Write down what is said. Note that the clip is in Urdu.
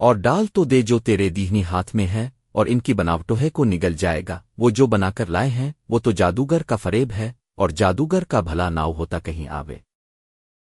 اور ڈال تو دے جو تیرے دہنی ہاتھ میں ہے، اور ان کی بناوٹوہے کو نگل جائے گا۔ وہ جو بنا کر لائے ہیں، وہ تو جادوگر کا فریب ہے، اور جادوگر کا بھلا ناؤ ہوتا کہیں آوے۔